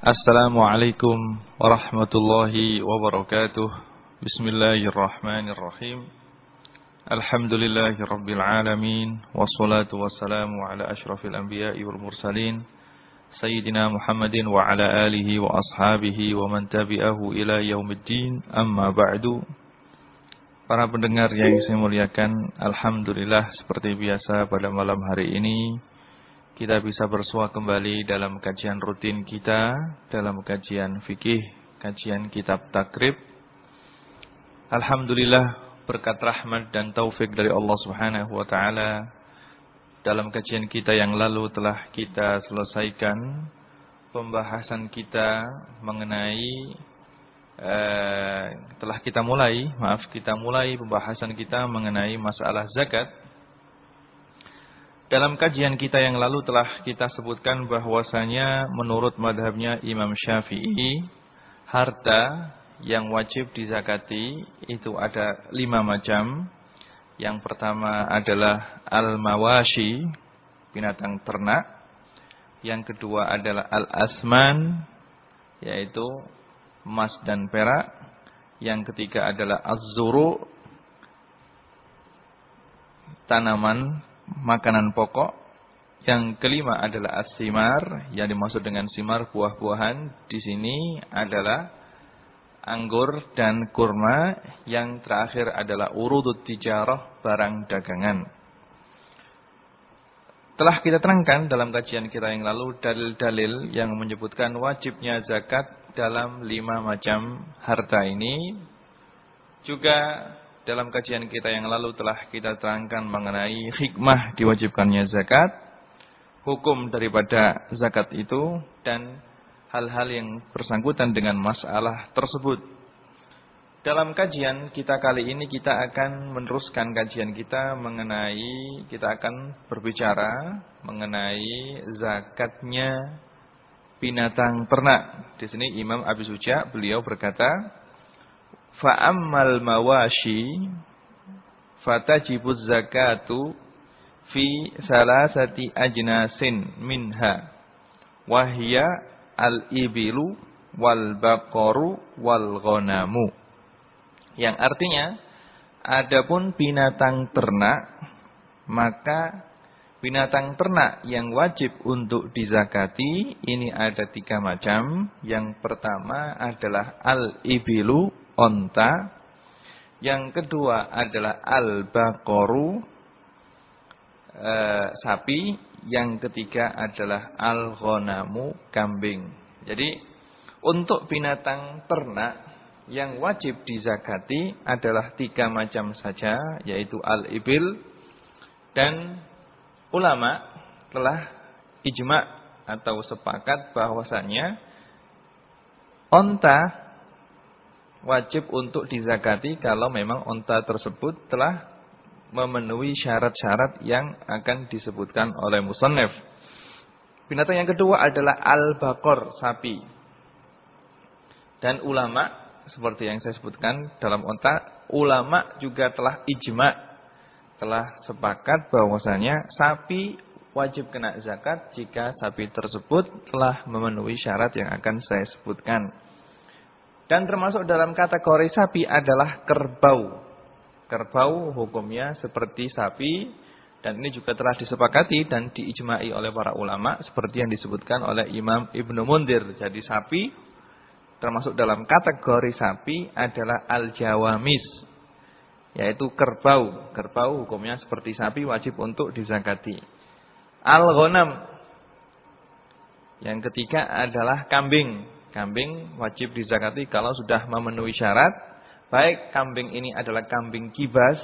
Assalamualaikum warahmatullahi wabarakatuh. Bismillahirrahmanirrahim. Alhamdulillahi rabbil alamin wassalatu wassalamu ala asyrafil anbiya'i wal mursalin sayyidina Muhammadin wa ala alihi wa ashabihi wa man tabi'ahu ila yaumiddin. Amma ba'du. Para pendengar yang saya muliakan, alhamdulillah seperti biasa pada malam hari ini kita bisa bersua kembali dalam kajian rutin kita, dalam kajian fikih, kajian kitab takrib. Alhamdulillah berkat rahmat dan taufik dari Allah Subhanahu wa taala dalam kajian kita yang lalu telah kita selesaikan pembahasan kita mengenai eh, telah kita mulai, maaf kita mulai pembahasan kita mengenai masalah zakat dalam kajian kita yang lalu telah kita sebutkan bahwasanya menurut madhabnya Imam Syafi'i harta yang wajib dizakati itu ada lima macam. Yang pertama adalah al-mawashi, binatang ternak. Yang kedua adalah al-asman, yaitu emas dan perak. Yang ketiga adalah az-zuru, tanaman makanan pokok. Yang kelima adalah asimar, yang dimaksud dengan simar buah-buahan di sini adalah anggur dan kurma. Yang terakhir adalah urudut tijarah, barang dagangan. Telah kita terangkan dalam kajian kita yang lalu dalil-dalil yang menyebutkan wajibnya zakat dalam lima macam harta ini. Juga dalam kajian kita yang lalu telah kita terangkan mengenai hikmah diwajibkannya zakat, hukum daripada zakat itu dan hal-hal yang bersangkutan dengan masalah tersebut. Dalam kajian kita kali ini kita akan meneruskan kajian kita mengenai kita akan berbicara mengenai zakatnya binatang ternak. Di sini Imam Abi Suja beliau berkata, Fa'ammal mawashi fatajibuz zakatu fi salasati ajnasin minha. Wahya al-ibilu wal baqaru wal ghanamu yang artinya adapun binatang ternak maka binatang ternak yang wajib untuk dizakati ini ada tiga macam. Yang pertama adalah al-ibilu onta. Yang kedua adalah al-baqaru e, sapi. Yang ketiga adalah al-ghanamu kambing. Jadi untuk binatang ternak yang wajib dizakati adalah tiga macam saja yaitu al-ibil dan ulama telah ijma atau sepakat bahwasanya onta wajib untuk dizakati kalau memang onta tersebut telah memenuhi syarat-syarat yang akan disebutkan oleh musannaf. Binatang yang kedua adalah al-baqar, sapi. Dan ulama seperti yang saya sebutkan dalam onta, ulama juga telah ijma, telah sepakat bahwasanya sapi wajib kena zakat jika sapi tersebut telah memenuhi syarat yang akan saya sebutkan. Dan termasuk dalam kategori sapi adalah kerbau. Kerbau hukumnya seperti sapi dan ini juga telah disepakati dan diijmai oleh para ulama seperti yang disebutkan oleh Imam Ibnu Mundir. Jadi sapi termasuk dalam kategori sapi adalah al-jawamis yaitu kerbau. Kerbau hukumnya seperti sapi wajib untuk dizakati. Al-ghanam yang ketiga adalah kambing. Kambing wajib dizakati kalau sudah memenuhi syarat. Baik kambing ini adalah kambing kibas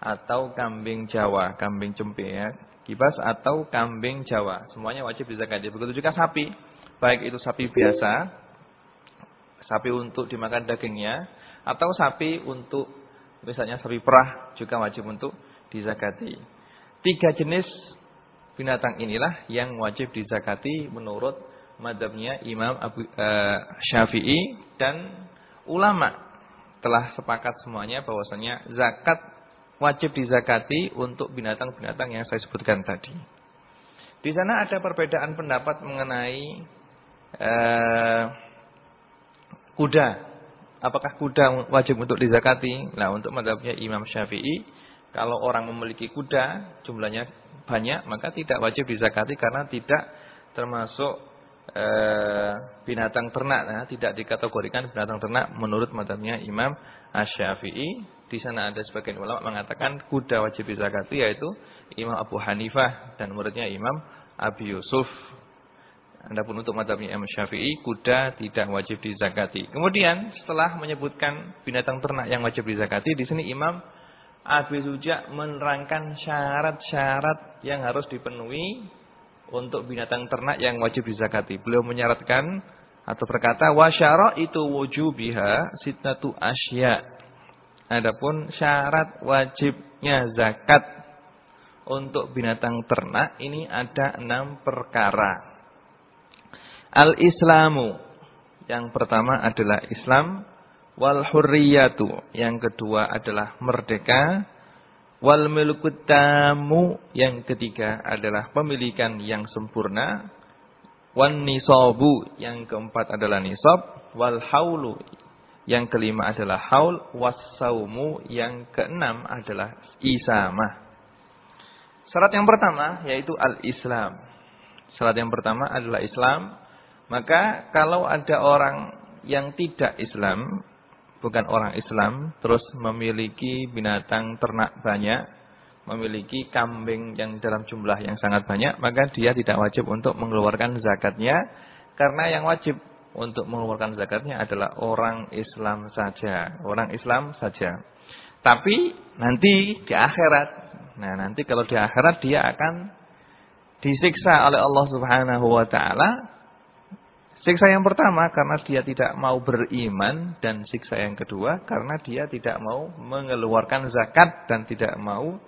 atau kambing Jawa, kambing cempe ya. Kibas atau kambing Jawa, semuanya wajib dizakati. Begitu juga sapi, baik itu sapi biasa, sapi untuk dimakan dagingnya, atau sapi untuk misalnya sapi perah juga wajib untuk dizakati. Tiga jenis binatang inilah yang wajib dizakati menurut madhabnya Imam Abu uh, Syafi'i dan ulama telah sepakat semuanya bahwasanya zakat wajib dizakati untuk binatang-binatang yang saya sebutkan tadi. Di sana ada perbedaan pendapat mengenai eh, kuda. Apakah kuda wajib untuk dizakati? Nah, untuk madhabnya Imam Syafi'i, kalau orang memiliki kuda, jumlahnya banyak, maka tidak wajib dizakati karena tidak termasuk e, binatang ternak, nah, tidak dikategorikan binatang ternak menurut madhabnya Imam Asy-Syafi'i. Di sana ada sebagian ulama mengatakan kuda wajib dizakati yaitu Imam Abu Hanifah dan muridnya Imam Abi Yusuf. Adapun untuk madhabnya Imam Syafi'i, kuda tidak wajib dizakati. Kemudian setelah menyebutkan binatang ternak yang wajib dizakati, di sini Imam Abi Suja menerangkan syarat-syarat yang harus dipenuhi untuk binatang ternak yang wajib dizakati. Beliau menyaratkan atau berkata wasyara itu wujubiha sitnatu asya. Adapun syarat wajibnya zakat untuk binatang ternak ini ada enam perkara. Al-Islamu. Yang pertama adalah Islam. Wal hurriyatu. Yang kedua adalah merdeka. Wal milkutamu. Yang ketiga adalah pemilikan yang sempurna. Wan nisabu. Yang keempat adalah nisab. Wal haulu. Yang kelima adalah haul. Wassaumu. Yang keenam adalah isamah. Syarat yang pertama yaitu al-Islam. Syarat yang pertama adalah Islam. Maka kalau ada orang yang tidak Islam, bukan orang Islam, terus memiliki binatang ternak banyak, memiliki kambing yang dalam jumlah yang sangat banyak, maka dia tidak wajib untuk mengeluarkan zakatnya, karena yang wajib untuk mengeluarkan zakatnya adalah orang Islam saja, orang Islam saja. Tapi nanti di akhirat, nah nanti kalau di akhirat dia akan disiksa oleh Allah Subhanahu wa taala Siksa yang pertama karena dia tidak mau beriman dan siksa yang kedua karena dia tidak mau mengeluarkan zakat dan tidak mau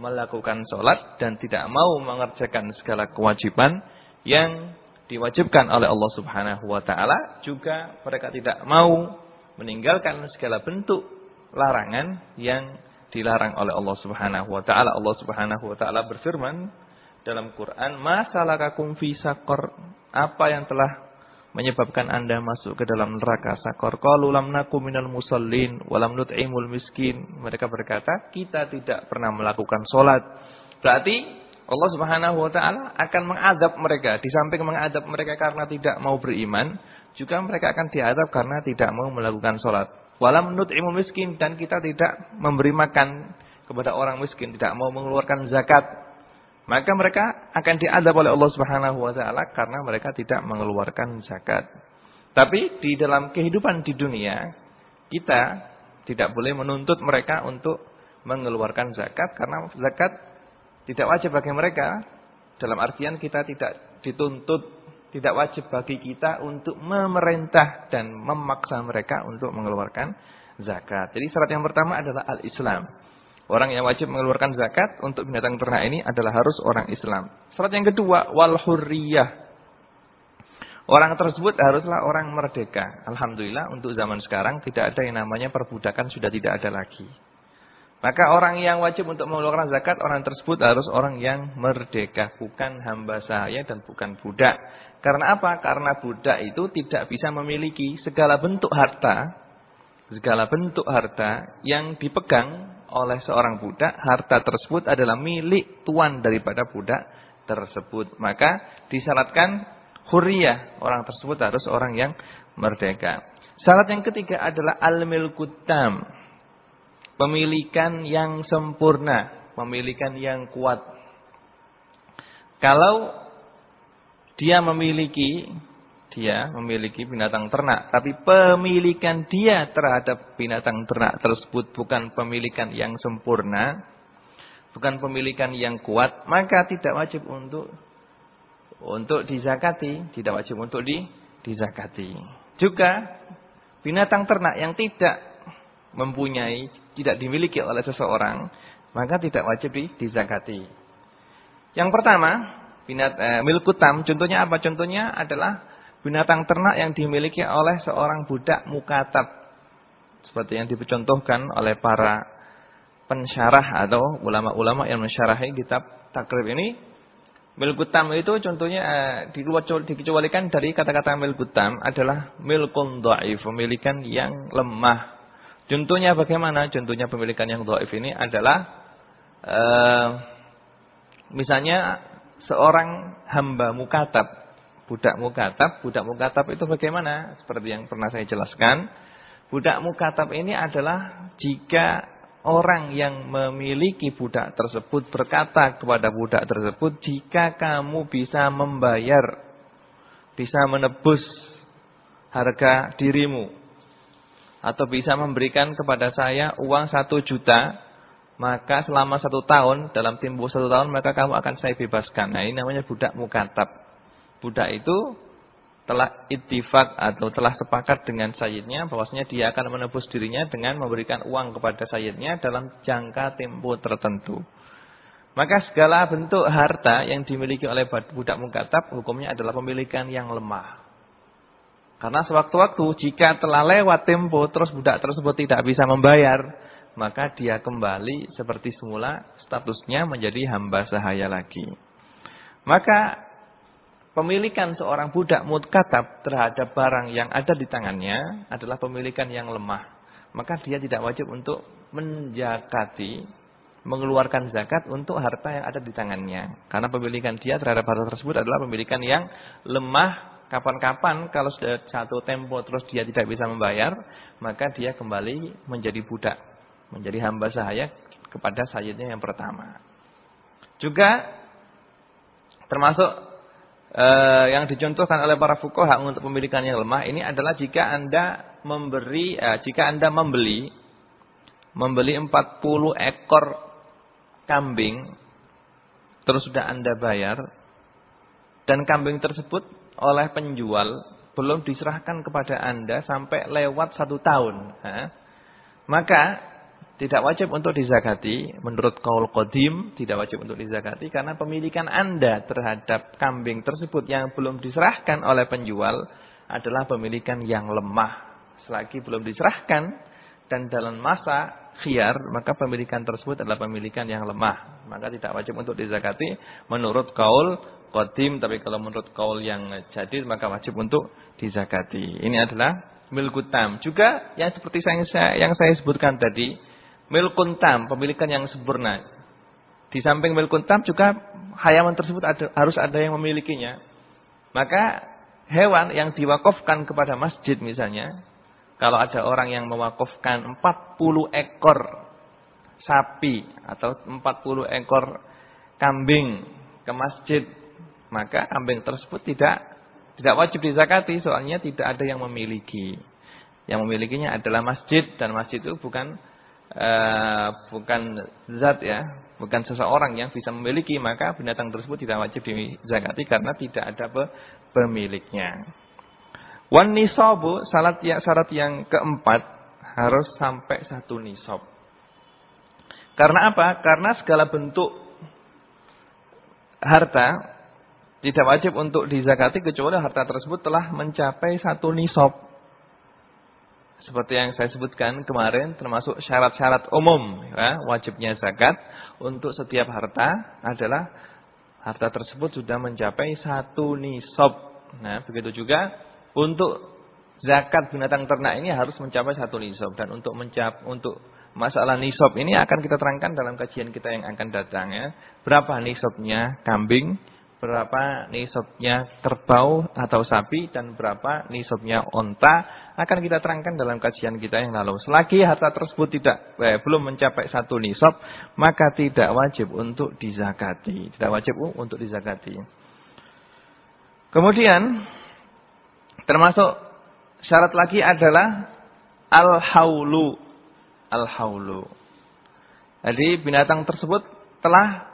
melakukan sholat dan tidak mau mengerjakan segala kewajiban yang diwajibkan oleh Allah Subhanahu wa taala juga mereka tidak mau meninggalkan segala bentuk larangan yang dilarang oleh Allah Subhanahu wa taala. Allah Subhanahu wa taala berfirman dalam Quran, "Masalakakum fi saqar?" Apa yang telah menyebabkan Anda masuk ke dalam neraka sakor. Qalu lam nakum minal musallin wa lam nut'imul miskin. Mereka berkata, kita tidak pernah melakukan salat. Berarti Allah Subhanahu wa taala akan mengadab mereka. Di samping mengadab mereka karena tidak mau beriman, juga mereka akan diadab karena tidak mau melakukan salat. Walam nut'imul miskin dan kita tidak memberi makan kepada orang miskin, tidak mau mengeluarkan zakat maka mereka akan diadab oleh Allah Subhanahu wa taala karena mereka tidak mengeluarkan zakat. Tapi di dalam kehidupan di dunia kita tidak boleh menuntut mereka untuk mengeluarkan zakat karena zakat tidak wajib bagi mereka. Dalam artian kita tidak dituntut tidak wajib bagi kita untuk memerintah dan memaksa mereka untuk mengeluarkan zakat. Jadi syarat yang pertama adalah al-Islam. Orang yang wajib mengeluarkan zakat untuk binatang ternak ini adalah harus orang Islam. Syarat yang kedua, wal hurriyah. Orang tersebut haruslah orang merdeka. Alhamdulillah untuk zaman sekarang tidak ada yang namanya perbudakan sudah tidak ada lagi. Maka orang yang wajib untuk mengeluarkan zakat, orang tersebut harus orang yang merdeka. Bukan hamba saya dan bukan budak. Karena apa? Karena budak itu tidak bisa memiliki segala bentuk harta. Segala bentuk harta yang dipegang oleh seorang budak, harta tersebut adalah milik tuan daripada budak tersebut. Maka disyaratkan huriyah, orang tersebut harus orang yang merdeka. Syarat yang ketiga adalah al-milkutam. Pemilikan yang sempurna, pemilikan yang kuat. Kalau dia memiliki dia memiliki binatang ternak. Tapi pemilikan dia terhadap binatang ternak tersebut bukan pemilikan yang sempurna. Bukan pemilikan yang kuat. Maka tidak wajib untuk untuk dizakati. Tidak wajib untuk di, dizakati. Juga binatang ternak yang tidak mempunyai, tidak dimiliki oleh seseorang. Maka tidak wajib di, dizakati. Yang pertama, binat, eh, milkutam. Contohnya apa? Contohnya adalah binatang ternak yang dimiliki oleh seorang budak mukatab. Seperti yang dicontohkan oleh para pensyarah atau ulama-ulama yang mensyarahi kitab takrib ini. Milkutam itu contohnya uh, dikecualikan dari kata-kata milkutam adalah milkun dhaif, pemilikan yang lemah. Contohnya bagaimana? Contohnya pemilikan yang dhaif ini adalah uh, misalnya seorang hamba mukatab, budak mukatab, budak mukatab itu bagaimana? Seperti yang pernah saya jelaskan, budak mukatab ini adalah jika orang yang memiliki budak tersebut berkata kepada budak tersebut, jika kamu bisa membayar, bisa menebus harga dirimu, atau bisa memberikan kepada saya uang satu juta, maka selama satu tahun, dalam tempoh satu tahun, maka kamu akan saya bebaskan. Nah ini namanya budak mukatab. Budak itu telah ittifak atau telah sepakat dengan sayyidnya bahwasanya dia akan menebus dirinya dengan memberikan uang kepada sayyidnya dalam jangka tempo tertentu. Maka segala bentuk harta yang dimiliki oleh budak mukatab hukumnya adalah pemilikan yang lemah. Karena sewaktu-waktu jika telah lewat tempo terus budak tersebut tidak bisa membayar, maka dia kembali seperti semula statusnya menjadi hamba sahaya lagi. Maka Pemilikan seorang budak mutkatab terhadap barang yang ada di tangannya adalah pemilikan yang lemah. Maka dia tidak wajib untuk menjakati, mengeluarkan zakat untuk harta yang ada di tangannya. Karena pemilikan dia terhadap harta tersebut adalah pemilikan yang lemah. Kapan-kapan kalau sudah satu tempo terus dia tidak bisa membayar, maka dia kembali menjadi budak. Menjadi hamba sahaya kepada sayyidnya yang pertama. Juga termasuk uh, yang dicontohkan oleh para fukoha untuk pemilikan yang lemah ini adalah jika Anda memberi uh, jika Anda membeli membeli 40 ekor kambing terus sudah Anda bayar dan kambing tersebut oleh penjual belum diserahkan kepada Anda sampai lewat satu tahun. Ha? Maka tidak wajib untuk dizakati menurut kaul qadim tidak wajib untuk dizakati karena pemilikan Anda terhadap kambing tersebut yang belum diserahkan oleh penjual adalah pemilikan yang lemah. Selagi belum diserahkan dan dalam masa khiar maka pemilikan tersebut adalah pemilikan yang lemah. Maka tidak wajib untuk dizakati menurut kaul qadim tapi kalau menurut kaul yang jadid maka wajib untuk dizakati. Ini adalah milkutam juga yang seperti saya yang saya sebutkan tadi milkun tam, pemilikan yang sempurna. Di samping milkun tam juga hayawan tersebut ada, harus ada yang memilikinya. Maka hewan yang diwakafkan kepada masjid misalnya, kalau ada orang yang mewakafkan 40 ekor sapi atau 40 ekor kambing ke masjid, maka kambing tersebut tidak tidak wajib dizakati soalnya tidak ada yang memiliki. Yang memilikinya adalah masjid dan masjid itu bukan uh, bukan zat ya, bukan seseorang yang bisa memiliki, maka binatang tersebut tidak wajib dizakati karena tidak ada pemiliknya. Wan nisabu syarat yang syarat yang keempat harus sampai satu nisab. Karena apa? Karena segala bentuk harta tidak wajib untuk dizakati kecuali harta tersebut telah mencapai satu nisab. Seperti yang saya sebutkan kemarin termasuk syarat-syarat umum ya, wajibnya zakat untuk setiap harta adalah harta tersebut sudah mencapai satu nisab. Nah, begitu juga untuk zakat binatang ternak ini harus mencapai satu nisab dan untuk mencap untuk masalah nisab ini akan kita terangkan dalam kajian kita yang akan datang ya. Berapa nisabnya kambing, berapa nisabnya kerbau atau sapi dan berapa nisabnya onta akan kita terangkan dalam kajian kita yang lalu. Selagi harta tersebut tidak eh, belum mencapai satu nisab, maka tidak wajib untuk dizakati. Tidak wajib untuk dizakati. Kemudian termasuk syarat lagi adalah al-haulu. Al-haulu. Jadi binatang tersebut telah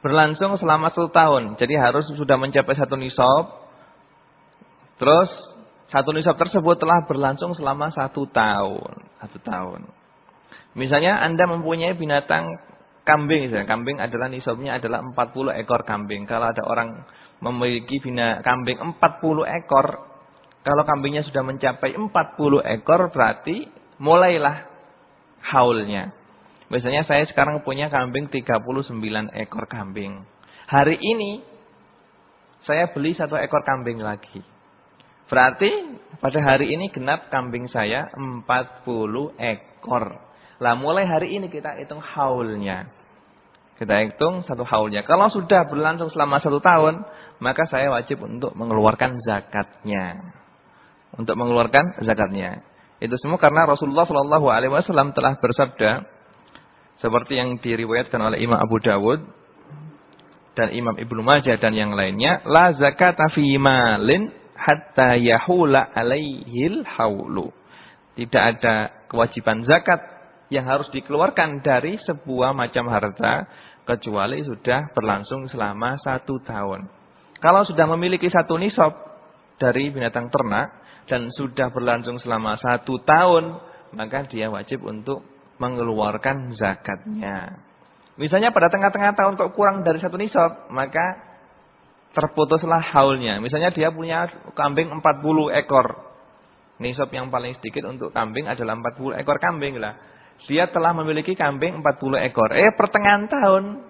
berlangsung selama satu tahun. Jadi harus sudah mencapai satu nisab. Terus satu nisab tersebut telah berlangsung selama satu tahun. Satu tahun. Misalnya Anda mempunyai binatang kambing. Kambing adalah nisabnya adalah 40 ekor kambing. Kalau ada orang memiliki bina kambing 40 ekor. Kalau kambingnya sudah mencapai 40 ekor berarti mulailah haulnya. Misalnya saya sekarang punya kambing 39 ekor kambing. Hari ini saya beli satu ekor kambing lagi. Berarti pada hari ini genap kambing saya 40 ekor. Lah mulai hari ini kita hitung haulnya. Kita hitung satu haulnya. Kalau sudah berlangsung selama satu tahun, maka saya wajib untuk mengeluarkan zakatnya. Untuk mengeluarkan zakatnya. Itu semua karena Rasulullah Shallallahu Alaihi Wasallam telah bersabda seperti yang diriwayatkan oleh Imam Abu Dawud dan Imam Ibnu Majah dan yang lainnya, la zakata fi malin hatta yahula alaihil haulu. Tidak ada kewajiban zakat yang harus dikeluarkan dari sebuah macam harta kecuali sudah berlangsung selama satu tahun. Kalau sudah memiliki satu nisab dari binatang ternak, dan sudah berlangsung selama satu tahun, maka dia wajib untuk mengeluarkan zakatnya. Misalnya pada tengah-tengah tahun kok kurang dari satu nisab, maka terputuslah haulnya. Misalnya dia punya kambing 40 ekor. Nisab yang paling sedikit untuk kambing adalah 40 ekor kambing lah. Dia telah memiliki kambing 40 ekor. Eh pertengahan tahun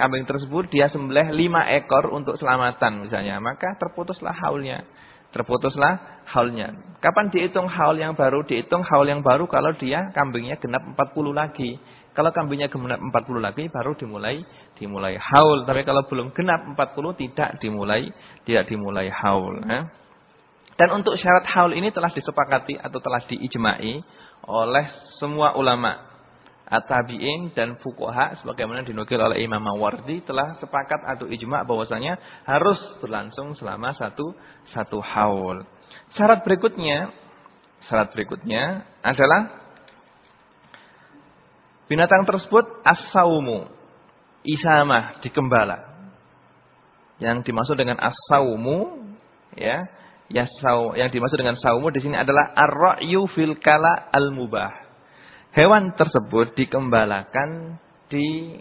kambing tersebut dia sembelih 5 ekor untuk selamatan misalnya. Maka terputuslah haulnya. Terputuslah haulnya. Kapan dihitung haul yang baru? Dihitung haul yang baru kalau dia kambingnya genap 40 lagi. Kalau kambingnya genap 40 lagi baru dimulai dimulai haul. Tapi kalau belum genap 40 tidak dimulai tidak dimulai haul. Ya. Dan untuk syarat haul ini telah disepakati atau telah diijmai oleh semua ulama At-tabi'in dan fuqaha sebagaimana dinukil oleh Imam Mawardi telah sepakat atau ijma' bahwasanya harus berlangsung selama satu satu haul. Syarat berikutnya syarat berikutnya adalah binatang tersebut as-saumu, isamah dikembala. Yang dimaksud dengan as-saumu ya, ya yang dimaksud dengan saumu di sini adalah ar-ra'yu fil al-mubah Hewan tersebut dikembalakan di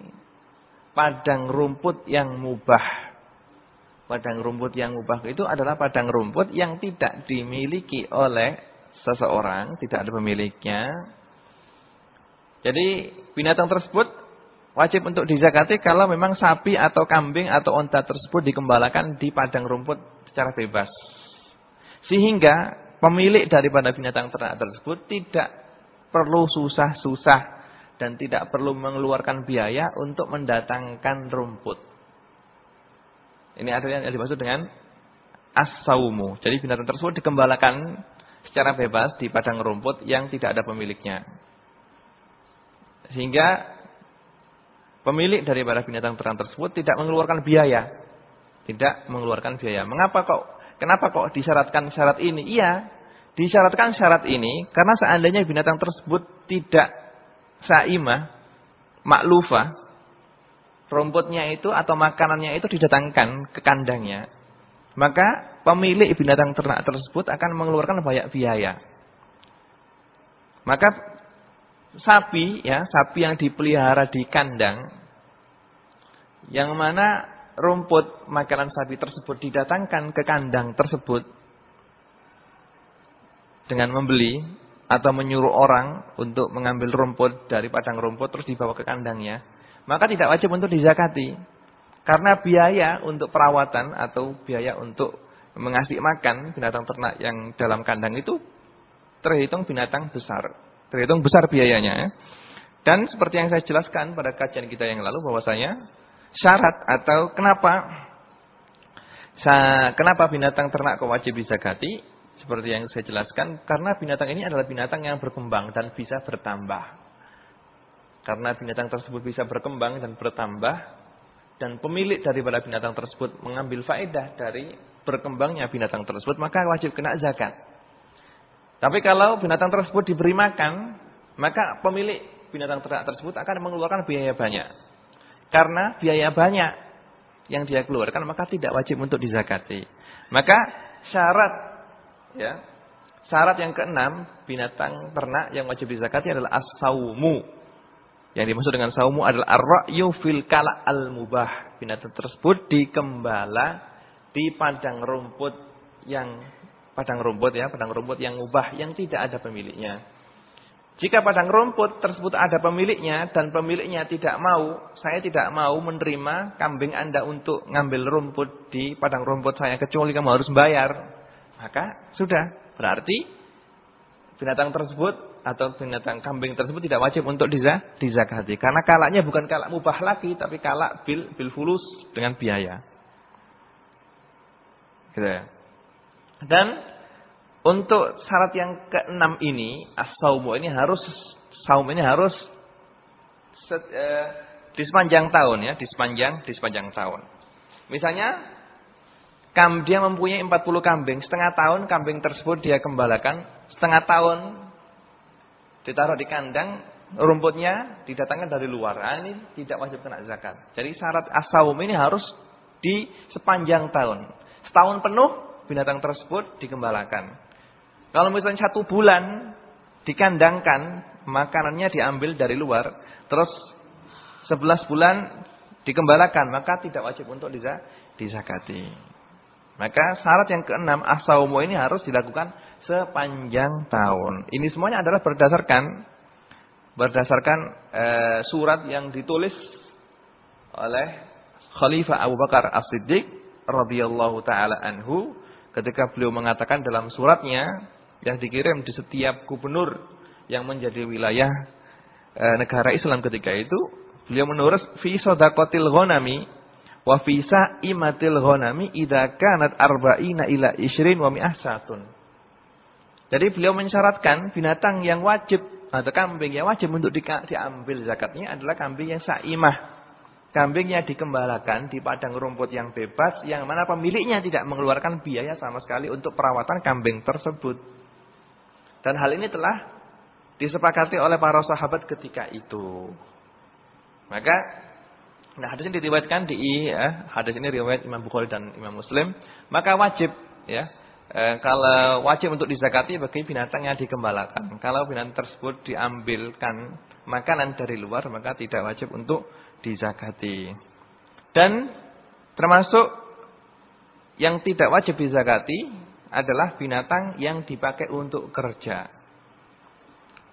padang rumput yang mubah. Padang rumput yang mubah itu adalah padang rumput yang tidak dimiliki oleh seseorang, tidak ada pemiliknya. Jadi binatang tersebut wajib untuk dizakati kalau memang sapi atau kambing atau onta tersebut dikembalakan di padang rumput secara bebas. Sehingga pemilik daripada binatang ternak tersebut tidak perlu susah-susah dan tidak perlu mengeluarkan biaya untuk mendatangkan rumput. Ini adalah yang dimaksud dengan as-saumu. Jadi binatang tersebut dikembalakan secara bebas di padang rumput yang tidak ada pemiliknya. Sehingga pemilik daripada binatang ternak tersebut tidak mengeluarkan biaya. Tidak mengeluarkan biaya. Mengapa kok kenapa kok disyaratkan syarat ini? Iya, Disyaratkan syarat ini karena seandainya binatang tersebut tidak saimah, maklufa, rumputnya itu atau makanannya itu didatangkan ke kandangnya, maka pemilik binatang ternak tersebut akan mengeluarkan banyak biaya. Maka sapi ya, sapi yang dipelihara di kandang yang mana rumput makanan sapi tersebut didatangkan ke kandang tersebut dengan membeli atau menyuruh orang untuk mengambil rumput dari padang rumput terus dibawa ke kandangnya, maka tidak wajib untuk dizakati. Karena biaya untuk perawatan atau biaya untuk mengasih makan binatang ternak yang dalam kandang itu terhitung binatang besar. Terhitung besar biayanya. Dan seperti yang saya jelaskan pada kajian kita yang lalu bahwasanya syarat atau kenapa kenapa binatang ternak kok wajib dizakati seperti yang saya jelaskan, karena binatang ini adalah binatang yang berkembang dan bisa bertambah. Karena binatang tersebut bisa berkembang dan bertambah, dan pemilik daripada binatang tersebut mengambil faedah dari berkembangnya binatang tersebut, maka wajib kena zakat. Tapi kalau binatang tersebut diberi makan, maka pemilik binatang tersebut akan mengeluarkan biaya banyak. Karena biaya banyak yang dia keluarkan, maka tidak wajib untuk dizakati. Maka syarat Ya. Syarat yang keenam, binatang ternak yang wajib dizakati adalah as-saumu. Yang dimaksud dengan saumu adalah ar-ra'yu fil kala al-mubah. Binatang tersebut dikembala di padang rumput yang padang rumput ya, padang rumput yang mubah yang tidak ada pemiliknya. Jika padang rumput tersebut ada pemiliknya dan pemiliknya tidak mau, saya tidak mau menerima kambing Anda untuk ngambil rumput di padang rumput saya kecuali kamu harus bayar. Maka sudah, berarti binatang tersebut atau binatang kambing tersebut tidak wajib untuk dizakati karena kalaknya bukan kalak mubah lagi tapi kalak bil bil fulus dengan biaya. Gitu ya. Dan untuk syarat yang keenam ini, as-saumu ini harus saum ini harus set, eh, di sepanjang tahun ya, di sepanjang di sepanjang tahun. Misalnya dia mempunyai 40 kambing, setengah tahun kambing tersebut dia kembalakan, setengah tahun ditaruh di kandang, rumputnya didatangkan dari luar. Nah, ini tidak wajib kena zakat. Jadi syarat as-saum ini harus di sepanjang tahun. Setahun penuh binatang tersebut dikembalakan. Kalau misalnya satu bulan dikandangkan, makanannya diambil dari luar, terus sebelas bulan dikembalakan, maka tidak wajib untuk dizakati. Maka syarat yang keenam, asaumu ini harus dilakukan sepanjang tahun. Ini semuanya adalah berdasarkan berdasarkan e, surat yang ditulis oleh Khalifah Abu Bakar As-Siddiq radhiyallahu taala anhu ketika beliau mengatakan dalam suratnya yang dikirim di setiap gubernur yang menjadi wilayah e, negara Islam ketika itu, beliau menulis fi sadaqatil ghanami wa fi sa'imatil ghanami idza kanat arba'ina ila isrin wa mi'ah satun. Jadi beliau mensyaratkan binatang yang wajib atau kambing yang wajib untuk di, diambil zakatnya adalah kambing yang sa'imah. Kambing yang dikembalakan di padang rumput yang bebas yang mana pemiliknya tidak mengeluarkan biaya sama sekali untuk perawatan kambing tersebut. Dan hal ini telah disepakati oleh para sahabat ketika itu. Maka nah hadis ini diriwayatkan di ya, hadis ini riwayat Imam Bukhari dan Imam Muslim, maka wajib ya e, kalau wajib untuk dizakati bagi binatang yang dikembalakan. Kalau binatang tersebut diambilkan makanan dari luar maka tidak wajib untuk dizakati. Dan termasuk yang tidak wajib dizakati adalah binatang yang dipakai untuk kerja.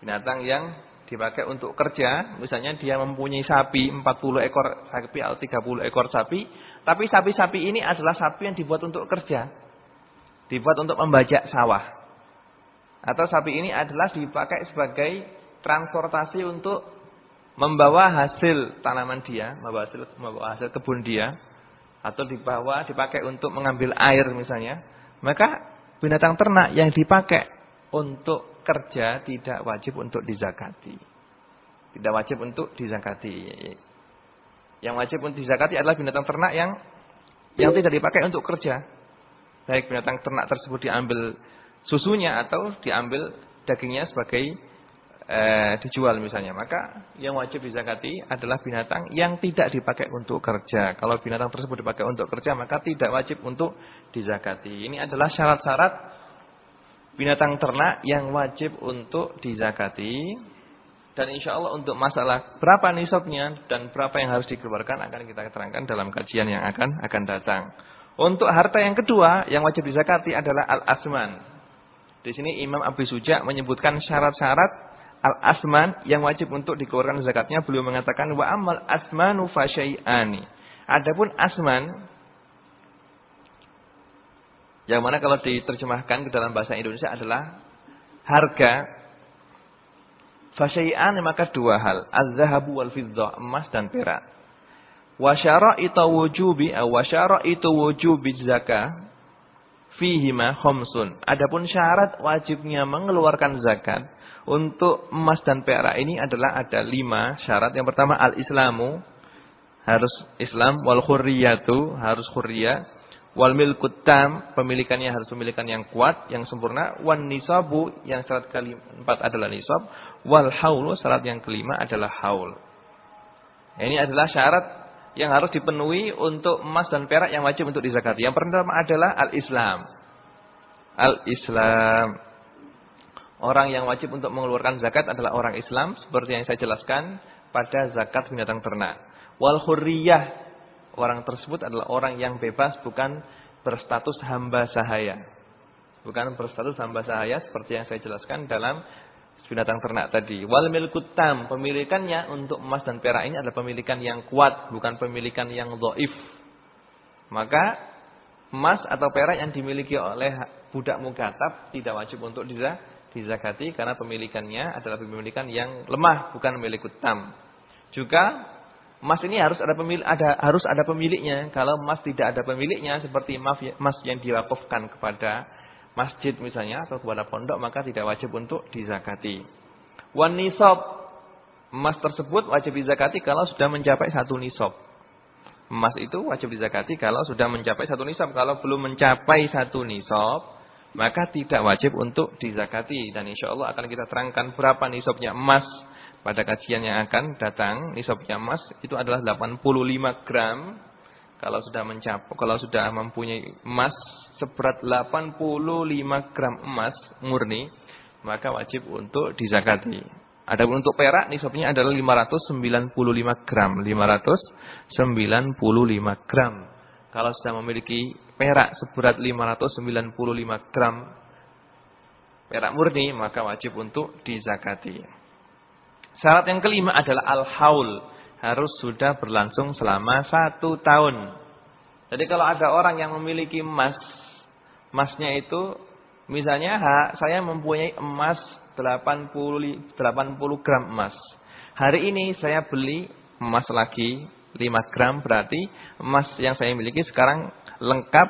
Binatang yang dipakai untuk kerja, misalnya dia mempunyai sapi 40 ekor sapi atau 30 ekor sapi, tapi sapi-sapi ini adalah sapi yang dibuat untuk kerja. Dibuat untuk membajak sawah. Atau sapi ini adalah dipakai sebagai transportasi untuk membawa hasil tanaman dia, membawa hasil, membawa hasil kebun dia atau dibawa dipakai untuk mengambil air misalnya maka binatang ternak yang dipakai untuk kerja tidak wajib untuk dizakati. Tidak wajib untuk dizakati. Yang wajib untuk dizakati adalah binatang ternak yang yang tidak dipakai untuk kerja. Baik binatang ternak tersebut diambil susunya atau diambil dagingnya sebagai eh, dijual misalnya, maka yang wajib dizakati adalah binatang yang tidak dipakai untuk kerja. Kalau binatang tersebut dipakai untuk kerja, maka tidak wajib untuk dizakati. Ini adalah syarat-syarat binatang ternak yang wajib untuk dizakati. Dan insya Allah untuk masalah berapa nisabnya dan berapa yang harus dikeluarkan akan kita terangkan dalam kajian yang akan akan datang. Untuk harta yang kedua yang wajib dizakati adalah al-asman. Di sini Imam Abu Suja menyebutkan syarat-syarat al-asman yang wajib untuk dikeluarkan zakatnya beliau mengatakan wa amal asmanu fasyai'ani. Adapun asman yang mana kalau diterjemahkan ke dalam bahasa Indonesia adalah harga fasyai'ani maka dua hal, az-zahabu wal fiddah, emas dan perak. Wa syara'itu wujubi wa syara'itu wujubi zakah fihima khamsun. Adapun syarat wajibnya mengeluarkan zakat untuk emas dan perak ini adalah ada lima syarat. Yang pertama al-islamu. Harus Islam. Wal khurriyatu. Harus khurriyah. Wal milkutam. Pemilikannya harus pemilikan yang kuat. Yang sempurna. Wan nisabu. Yang syarat keempat adalah nisab. Wal haulu. Syarat yang kelima adalah haul. Ini adalah syarat yang harus dipenuhi untuk emas dan perak yang wajib untuk dizakati. Yang pertama adalah al-Islam. Al-Islam. Orang yang wajib untuk mengeluarkan zakat adalah orang Islam seperti yang saya jelaskan pada zakat binatang ternak. Wal hurriyah orang tersebut adalah orang yang bebas bukan berstatus hamba sahaya. Bukan berstatus hamba sahaya seperti yang saya jelaskan dalam binatang ternak tadi. Wal milkutam, pemilikannya untuk emas dan perak ini adalah pemilikan yang kuat, bukan pemilikan yang dhaif. Maka emas atau perak yang dimiliki oleh budak mukatab tidak wajib untuk dizakati karena pemilikannya adalah pemilikan yang lemah, bukan milik utam. Juga emas ini harus ada pemilik ada harus ada pemiliknya. Kalau emas tidak ada pemiliknya seperti emas yang diwakafkan kepada masjid misalnya atau kepada pondok maka tidak wajib untuk dizakati. Wan nisab emas tersebut wajib dizakati kalau sudah mencapai satu nisab. Emas itu wajib dizakati kalau sudah mencapai satu nisab. Kalau belum mencapai satu nisab, maka tidak wajib untuk dizakati. Dan insya Allah akan kita terangkan berapa nisabnya emas pada kajian yang akan datang. Nisabnya emas itu adalah 85 gram. Kalau sudah mencapai, kalau sudah mempunyai emas seberat 85 gram emas murni, maka wajib untuk dizakati. Ada untuk perak nisabnya adalah 595 gram, 595 gram. Kalau sudah memiliki perak seberat 595 gram perak murni, maka wajib untuk dizakati. Syarat yang kelima adalah al-haul, harus sudah berlangsung selama satu tahun. Jadi kalau ada orang yang memiliki emas emasnya itu misalnya ha, saya mempunyai emas 80 80 gram emas. Hari ini saya beli emas lagi 5 gram berarti emas yang saya miliki sekarang lengkap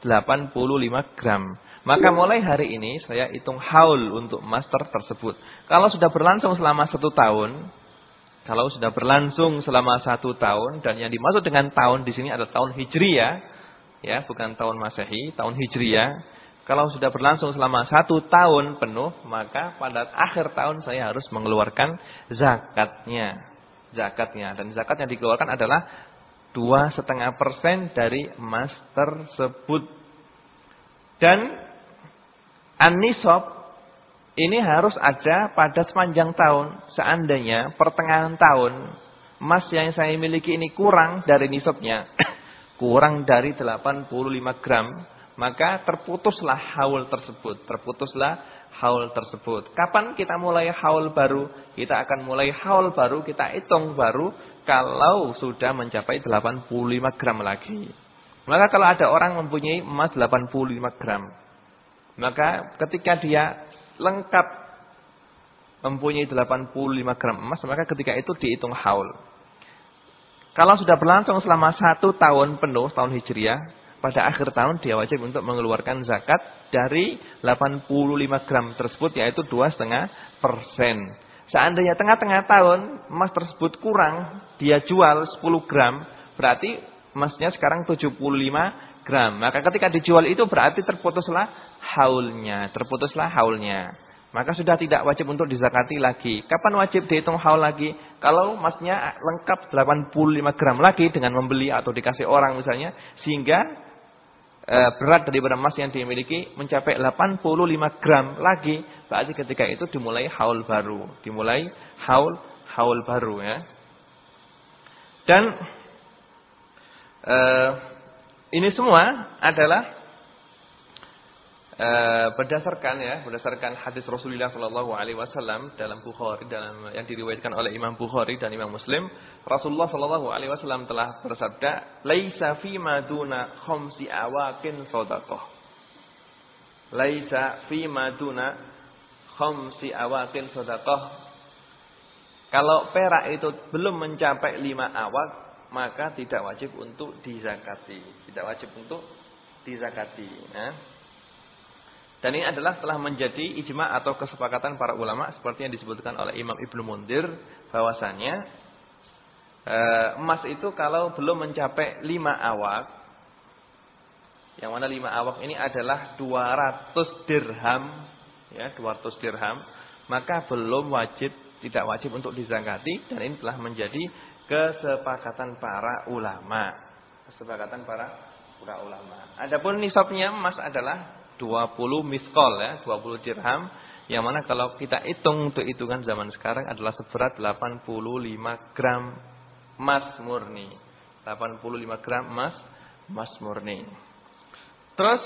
85 gram. Maka mulai hari ini saya hitung haul untuk master tersebut. Kalau sudah berlangsung selama satu tahun, kalau sudah berlangsung selama satu tahun dan yang dimaksud dengan tahun di sini adalah tahun hijriah, ya bukan tahun masehi, tahun hijriah. Kalau sudah berlangsung selama satu tahun penuh, maka pada akhir tahun saya harus mengeluarkan zakatnya, zakatnya. Dan zakat yang dikeluarkan adalah dua setengah persen dari emas tersebut. Dan anisab ini harus ada pada sepanjang tahun. Seandainya pertengahan tahun emas yang saya miliki ini kurang dari nisabnya kurang dari 85 gram, maka terputuslah haul tersebut. Terputuslah haul tersebut. Kapan kita mulai haul baru? Kita akan mulai haul baru, kita hitung baru kalau sudah mencapai 85 gram lagi. Maka kalau ada orang mempunyai emas 85 gram, maka ketika dia lengkap mempunyai 85 gram emas, maka ketika itu dihitung haul. Kalau sudah berlangsung selama satu tahun penuh, tahun Hijriah, pada akhir tahun dia wajib untuk mengeluarkan zakat dari 85 gram tersebut, yaitu 2,5 persen. Seandainya tengah-tengah tahun emas tersebut kurang, dia jual 10 gram, berarti emasnya sekarang 75 gram. Maka ketika dijual itu berarti terputuslah haulnya, terputuslah haulnya maka sudah tidak wajib untuk dizakati lagi. Kapan wajib dihitung haul lagi? Kalau emasnya lengkap 85 gram lagi dengan membeli atau dikasih orang misalnya, sehingga e, berat daripada emas yang dimiliki mencapai 85 gram lagi, berarti ketika itu dimulai haul baru, dimulai haul haul baru ya. Dan e, ini semua adalah Eh, berdasarkan ya, berdasarkan hadis Rasulullah Shallallahu Alaihi Wasallam dalam Bukhari dalam yang diriwayatkan oleh Imam Bukhari dan Imam Muslim, Rasulullah Shallallahu Alaihi Wasallam telah bersabda, "Laisa fi maduna khamsi awakin sodakoh." Laisa fi maduna khamsi awakin sodakoh. Kalau perak itu belum mencapai lima awak, maka tidak wajib untuk dizakati. Tidak wajib untuk dizakati. Ya. Dan ini adalah telah menjadi ijma atau kesepakatan para ulama seperti yang disebutkan oleh Imam Ibnu Mundir bahwasanya e, emas itu kalau belum mencapai lima awak yang mana lima awak ini adalah 200 dirham ya 200 dirham maka belum wajib tidak wajib untuk dizakati dan ini telah menjadi kesepakatan para ulama. Kesepakatan para para ulama. Adapun nisabnya emas adalah 20 miskol ya, 20 dirham. Yang mana kalau kita hitung untuk hitungan zaman sekarang adalah seberat 85 gram emas murni. 85 gram emas emas murni. Terus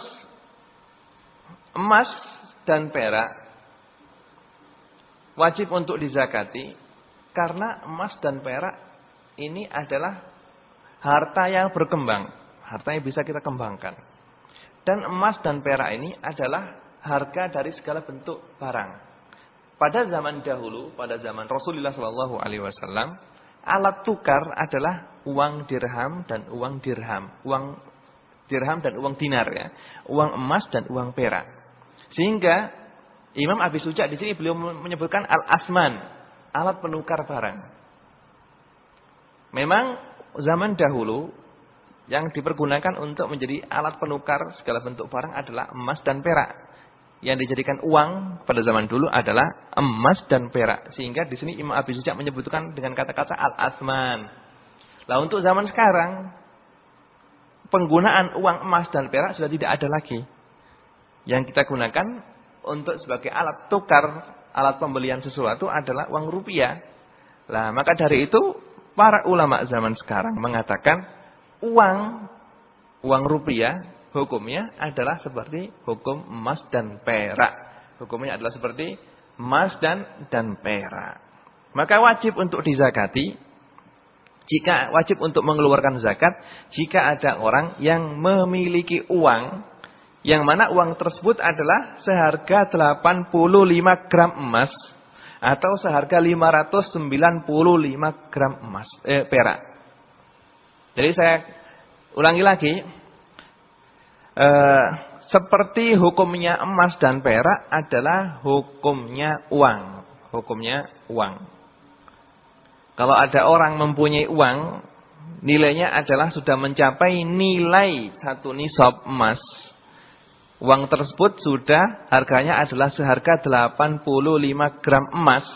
emas dan perak wajib untuk dizakati karena emas dan perak ini adalah harta yang berkembang, harta yang bisa kita kembangkan. Dan emas dan perak ini adalah harga dari segala bentuk barang. Pada zaman dahulu, pada zaman Rasulullah Shallallahu Alaihi Wasallam, alat tukar adalah uang dirham dan uang dirham, uang dirham dan uang dinar ya, uang emas dan uang perak. Sehingga Imam Abi Suja di sini beliau menyebutkan al-asman, alat penukar barang. Memang zaman dahulu yang dipergunakan untuk menjadi alat penukar segala bentuk barang adalah emas dan perak. Yang dijadikan uang pada zaman dulu adalah emas dan perak. Sehingga di sini Imam Abi Suja menyebutkan dengan kata-kata al-asman. Lah untuk zaman sekarang penggunaan uang emas dan perak sudah tidak ada lagi. Yang kita gunakan untuk sebagai alat tukar, alat pembelian sesuatu adalah uang rupiah. Lah maka dari itu para ulama zaman sekarang mengatakan uang uang rupiah hukumnya adalah seperti hukum emas dan perak. Hukumnya adalah seperti emas dan dan perak. Maka wajib untuk dizakati jika wajib untuk mengeluarkan zakat jika ada orang yang memiliki uang yang mana uang tersebut adalah seharga 85 gram emas atau seharga 595 gram emas eh, perak. Jadi saya ulangi lagi eh, seperti hukumnya emas dan perak adalah hukumnya uang. Hukumnya uang. Kalau ada orang mempunyai uang, nilainya adalah sudah mencapai nilai satu nisab emas. Uang tersebut sudah harganya adalah seharga 85 gram emas.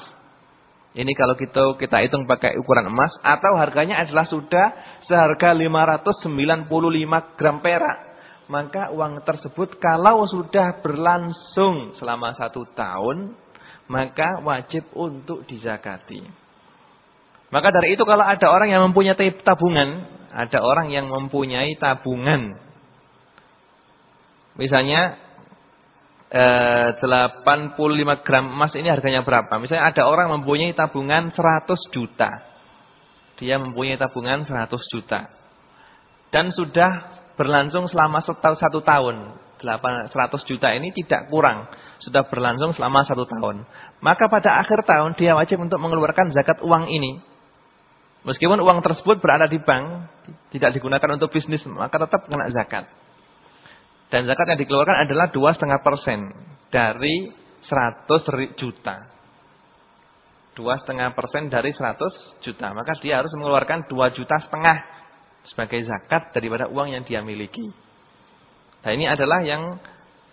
Ini kalau kita kita hitung pakai ukuran emas atau harganya adalah sudah seharga 595 gram perak maka uang tersebut kalau sudah berlangsung selama satu tahun, maka wajib untuk dizakati. Maka dari itu kalau ada orang yang mempunyai tabungan, ada orang yang mempunyai tabungan. Misalnya eh, 85 gram emas ini harganya berapa? Misalnya ada orang mempunyai tabungan 100 juta. Dia mempunyai tabungan 100 juta. Dan sudah berlangsung selama satu tahun. 100 juta ini tidak kurang. Sudah berlangsung selama satu tahun. Maka pada akhir tahun dia wajib untuk mengeluarkan zakat uang ini. Meskipun uang tersebut berada di bank. Tidak digunakan untuk bisnis. Maka tetap kena zakat. Dan zakat yang dikeluarkan adalah 2,5% dari 100 juta. 2,5% dari 100 juta. Maka dia harus mengeluarkan 2 juta setengah sebagai zakat daripada uang yang dia miliki. Nah ini adalah yang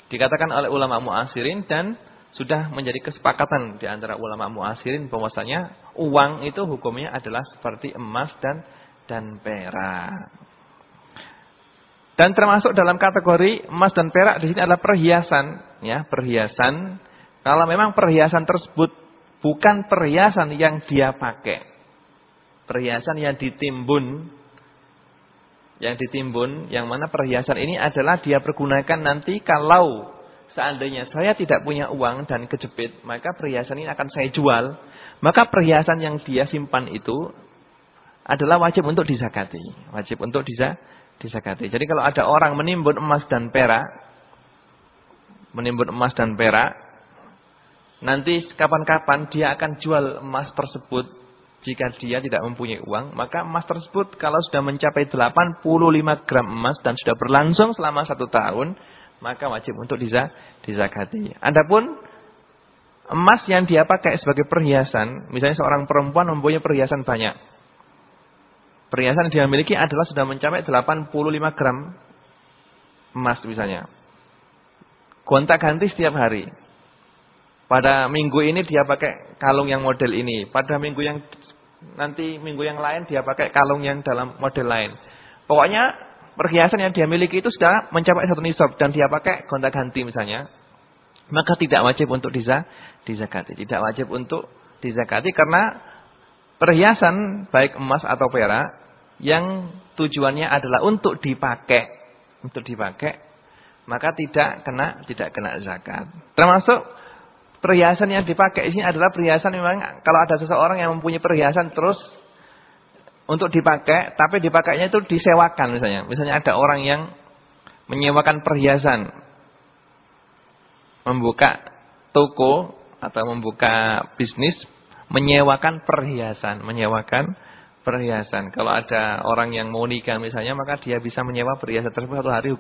dikatakan oleh ulama muasirin dan sudah menjadi kesepakatan di antara ulama muasirin bahwasanya uang itu hukumnya adalah seperti emas dan dan perak. Dan termasuk dalam kategori emas dan perak di sini adalah perhiasan, ya, perhiasan. Kalau memang perhiasan tersebut bukan perhiasan yang dia pakai. Perhiasan yang ditimbun yang ditimbun, yang mana perhiasan ini adalah dia pergunakan nanti kalau seandainya saya tidak punya uang dan kejepit, maka perhiasan ini akan saya jual. Maka perhiasan yang dia simpan itu adalah wajib untuk disakati. Wajib untuk disa disakati. Jadi kalau ada orang menimbun emas dan perak, menimbun emas dan perak, nanti kapan-kapan dia akan jual emas tersebut jika dia tidak mempunyai uang, maka emas tersebut kalau sudah mencapai 85 gram emas dan sudah berlangsung selama satu tahun, maka wajib untuk dizakati. Adapun emas yang dia pakai sebagai perhiasan, misalnya seorang perempuan mempunyai perhiasan banyak. Perhiasan yang dia miliki adalah sudah mencapai 85 gram emas misalnya. Gonta ganti setiap hari. Pada minggu ini dia pakai kalung yang model ini. Pada minggu yang nanti minggu yang lain dia pakai kalung yang dalam model lain. Pokoknya perhiasan yang dia miliki itu sudah mencapai satu nisab dan dia pakai gonta-ganti misalnya, maka tidak wajib untuk diza dizakati, tidak wajib untuk dizakati karena perhiasan baik emas atau perak yang tujuannya adalah untuk dipakai, untuk dipakai, maka tidak kena tidak kena zakat. Termasuk perhiasan yang dipakai ini adalah perhiasan memang kalau ada seseorang yang mempunyai perhiasan terus untuk dipakai, tapi dipakainya itu disewakan misalnya. Misalnya ada orang yang menyewakan perhiasan, membuka toko atau membuka bisnis, menyewakan perhiasan, menyewakan perhiasan. Kalau ada orang yang mau nikah misalnya, maka dia bisa menyewa perhiasan tersebut satu hari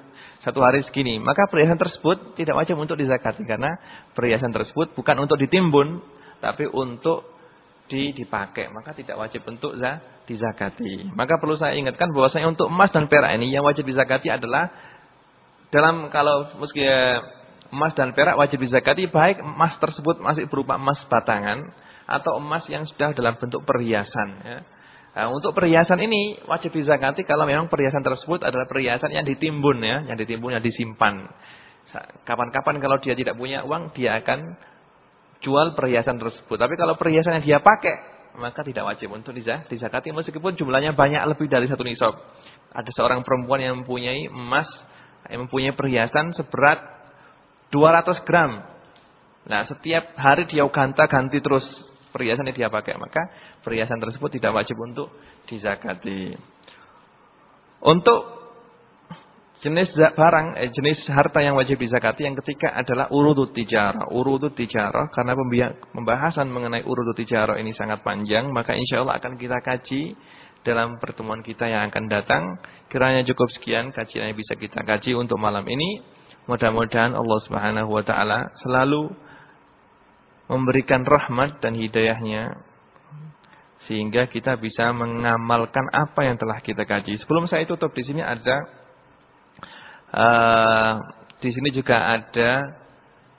satu hari segini. Maka perhiasan tersebut tidak wajib untuk dizakati karena perhiasan tersebut bukan untuk ditimbun, tapi untuk di dipakai. Maka tidak wajib untuk dizakati. Maka perlu saya ingatkan bahwasanya untuk emas dan perak ini yang wajib dizakati adalah dalam kalau meski emas dan perak wajib dizakati baik emas tersebut masih berupa emas batangan atau emas yang sudah dalam bentuk perhiasan ya. Nah, untuk perhiasan ini wajib dizakati kalau memang perhiasan tersebut adalah perhiasan yang ditimbun ya, yang ditimbun yang disimpan. Kapan-kapan kalau dia tidak punya uang, dia akan jual perhiasan tersebut. Tapi kalau perhiasan yang dia pakai, maka tidak wajib untuk dizakati meskipun jumlahnya banyak lebih dari satu nisab. Ada seorang perempuan yang mempunyai emas, yang mempunyai perhiasan seberat 200 gram. Nah, setiap hari dia ganta-ganti terus perhiasan yang dia pakai, maka perhiasan tersebut tidak wajib untuk dizakati. Untuk jenis barang, eh, jenis harta yang wajib dizakati yang ketiga adalah urudut tijarah. Urudut tijarah, karena pembahasan mengenai urudut tijarah ini sangat panjang, maka insya Allah akan kita kaji dalam pertemuan kita yang akan datang. Kiranya cukup sekian kajian yang bisa kita kaji untuk malam ini. Mudah-mudahan Allah Subhanahu wa taala selalu memberikan rahmat dan hidayahnya sehingga kita bisa mengamalkan apa yang telah kita kaji. Sebelum saya tutup di sini ada uh, di sini juga ada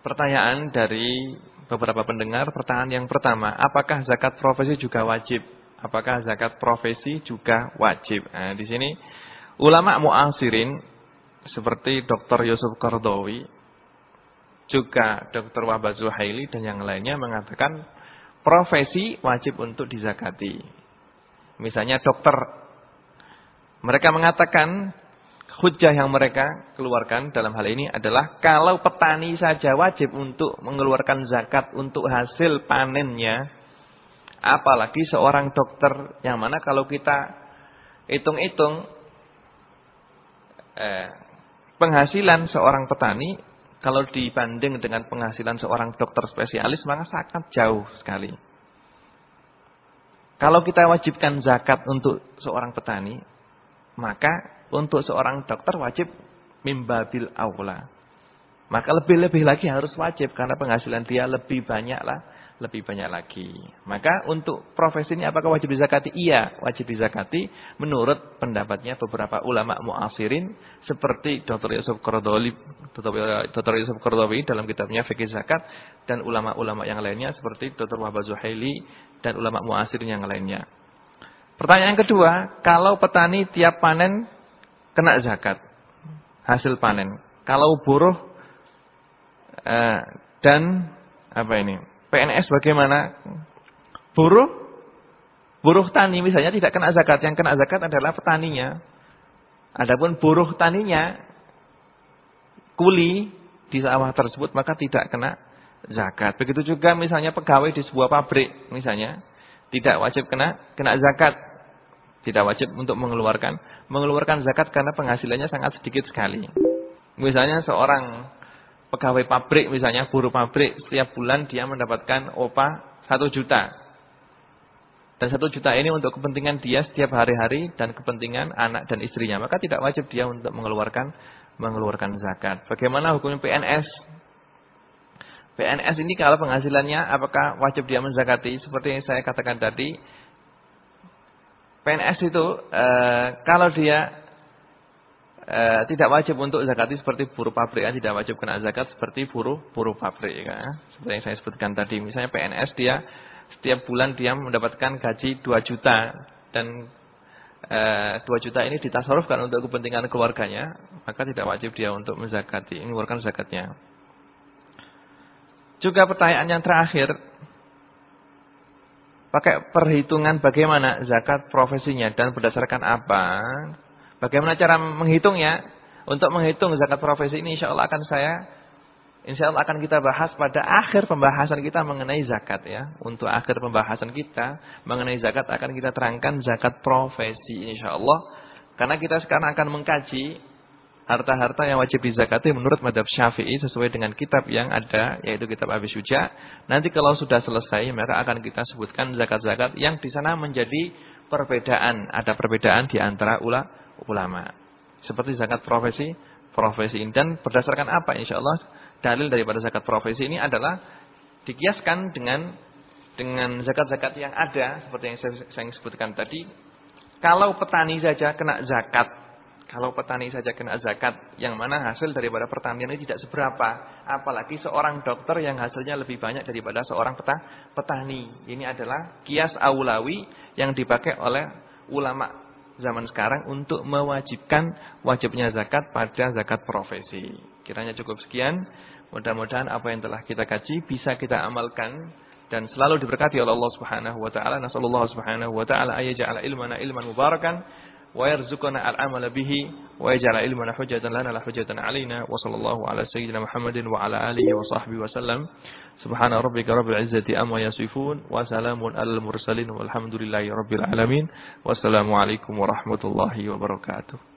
pertanyaan dari beberapa pendengar. Pertanyaan yang pertama, apakah zakat profesi juga wajib? Apakah zakat profesi juga wajib? Nah, di sini ulama muasirin seperti Dr. Yusuf Qardawi juga Dr. Wahbah Zuhaili dan yang lainnya mengatakan profesi wajib untuk dizakati. Misalnya dokter. Mereka mengatakan hujah yang mereka keluarkan dalam hal ini adalah kalau petani saja wajib untuk mengeluarkan zakat untuk hasil panennya. Apalagi seorang dokter yang mana kalau kita hitung-hitung eh, penghasilan seorang petani kalau dibanding dengan penghasilan seorang dokter spesialis maka sangat jauh sekali. Kalau kita wajibkan zakat untuk seorang petani, maka untuk seorang dokter wajib mimbabil aula. Maka lebih-lebih lagi harus wajib karena penghasilan dia lebih banyak lah lebih banyak lagi. Maka untuk profesi ini apakah wajib dizakati? Iya, wajib dizakati menurut pendapatnya beberapa ulama muasirin seperti Dr. Yusuf Qardawi, Dr. Yusuf Qardawi dalam kitabnya Fikih Zakat dan ulama-ulama yang lainnya seperti Dr. Wahbah Zuhaili dan ulama muasirin yang lainnya. Pertanyaan kedua, kalau petani tiap panen kena zakat hasil panen. Kalau buruh eh, dan apa ini? PNS bagaimana? Buruh buruh tani misalnya tidak kena zakat, yang kena zakat adalah petaninya. Adapun buruh taninya kuli di sawah tersebut maka tidak kena zakat. Begitu juga misalnya pegawai di sebuah pabrik misalnya tidak wajib kena kena zakat. Tidak wajib untuk mengeluarkan mengeluarkan zakat karena penghasilannya sangat sedikit sekali. Misalnya seorang pegawai pabrik misalnya, buruh pabrik, setiap bulan dia mendapatkan opah satu juta. Dan satu juta ini untuk kepentingan dia setiap hari-hari dan kepentingan anak dan istrinya. Maka tidak wajib dia untuk mengeluarkan mengeluarkan zakat. Bagaimana hukumnya PNS? PNS ini kalau penghasilannya apakah wajib dia menzakati? Seperti yang saya katakan tadi, PNS itu e, kalau dia e, tidak wajib untuk zakati seperti buruh pabrik, ya. tidak wajib kena zakat seperti buruh buruh pabrik ya. Seperti yang saya sebutkan tadi, misalnya PNS dia setiap bulan dia mendapatkan gaji 2 juta dan eh, 2 juta ini ditasarufkan untuk kepentingan keluarganya, maka tidak wajib dia untuk menzakati, mengeluarkan zakatnya. Juga pertanyaan yang terakhir, pakai perhitungan bagaimana zakat profesinya dan berdasarkan apa? Bagaimana cara menghitungnya? Untuk menghitung zakat profesi ini insya Allah akan saya Insya Allah akan kita bahas pada akhir pembahasan kita mengenai zakat ya. Untuk akhir pembahasan kita mengenai zakat akan kita terangkan zakat profesi insya Allah. Karena kita sekarang akan mengkaji harta-harta yang wajib dizakati menurut madhab syafi'i sesuai dengan kitab yang ada yaitu kitab Abi Suja. Nanti kalau sudah selesai maka akan kita sebutkan zakat-zakat yang di sana menjadi perbedaan. Ada perbedaan di antara ulama. Seperti zakat profesi, profesi dan berdasarkan apa insya Allah dalil daripada zakat profesi ini adalah dikiaskan dengan dengan zakat-zakat yang ada seperti yang saya, saya sebutkan tadi. Kalau petani saja kena zakat, kalau petani saja kena zakat, yang mana hasil daripada pertanian ini tidak seberapa, apalagi seorang dokter yang hasilnya lebih banyak daripada seorang peta, petani. Ini adalah kias aulawi yang dipakai oleh ulama zaman sekarang untuk mewajibkan wajibnya zakat pada zakat profesi. Kiranya cukup sekian. Mudah-mudahan apa yang telah kita kaji bisa kita amalkan dan selalu diberkati oleh Allah Subhanahu wa taala. Nasallallahu subhanahu wa taala ayaj'ala ilmana ilman mubarakan wa yarzuqana al-amala bihi wa yaj'ala ilmana hujjatan lana la hujjatan alaina wa sallallahu ala sayyidina Muhammadin wa ala alihi wa sahbihi wa sallam. Subhana rabbika rabbil izzati amma yasifun wa salamun alal mursalin walhamdulillahi rabbil alamin. Wassalamu alaikum warahmatullahi wabarakatuh.